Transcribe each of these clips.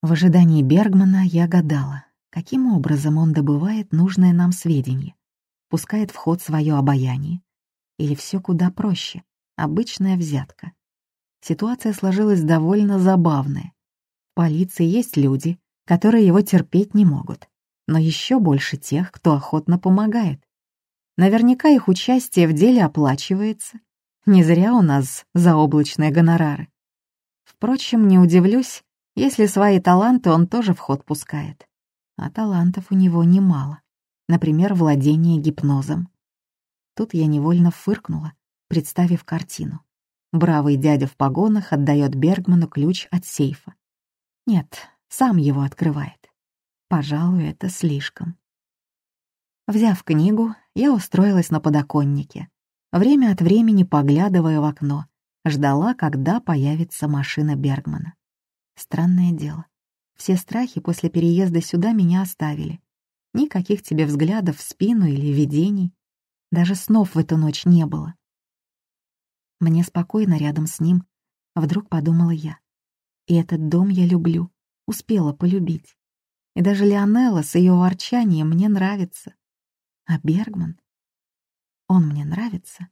В ожидании Бергмана я гадала, каким образом он добывает нужное нам сведения, пускает в ход свое обаяние, или все куда проще, обычная взятка. Ситуация сложилась довольно забавная. В полиции есть люди, которые его терпеть не могут, но еще больше тех, кто охотно помогает. Наверняка их участие в деле оплачивается. Не зря у нас заоблачные гонорары. Впрочем, не удивлюсь, если свои таланты он тоже в ход пускает. А талантов у него немало. Например, владение гипнозом. Тут я невольно фыркнула, представив картину. Бравый дядя в погонах отдает Бергману ключ от сейфа. Нет, сам его открывает. Пожалуй, это слишком. Взяв книгу, я устроилась на подоконнике, время от времени поглядывая в окно, ждала, когда появится машина Бергмана. Странное дело. Все страхи после переезда сюда меня оставили. Никаких тебе взглядов в спину или видений. Даже снов в эту ночь не было. Мне спокойно рядом с ним, вдруг подумала я. И этот дом я люблю, успела полюбить. И даже Леонелла с ее ворчанием мне нравится. А Бергман? Он мне нравится.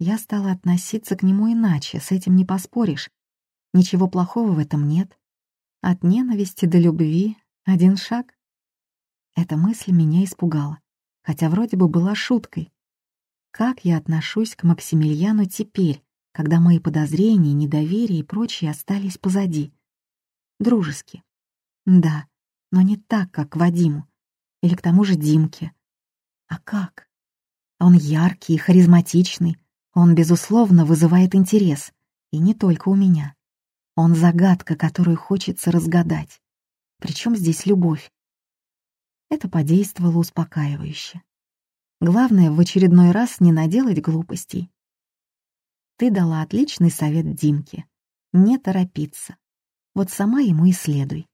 Я стала относиться к нему иначе, с этим не поспоришь. Ничего плохого в этом нет. От ненависти до любви один шаг. Эта мысль меня испугала, хотя вроде бы была шуткой. Как я отношусь к Максимилиану теперь, когда мои подозрения, недоверие и прочее остались позади? Дружески. Да, но не так, как к Вадиму. Или к тому же Димке. А как? Он яркий и харизматичный. Он, безусловно, вызывает интерес. И не только у меня. Он загадка, которую хочется разгадать. Причем здесь любовь? Это подействовало успокаивающе. Главное, в очередной раз не наделать глупостей. Ты дала отличный совет Димке. Не торопиться. Вот сама ему и следуй.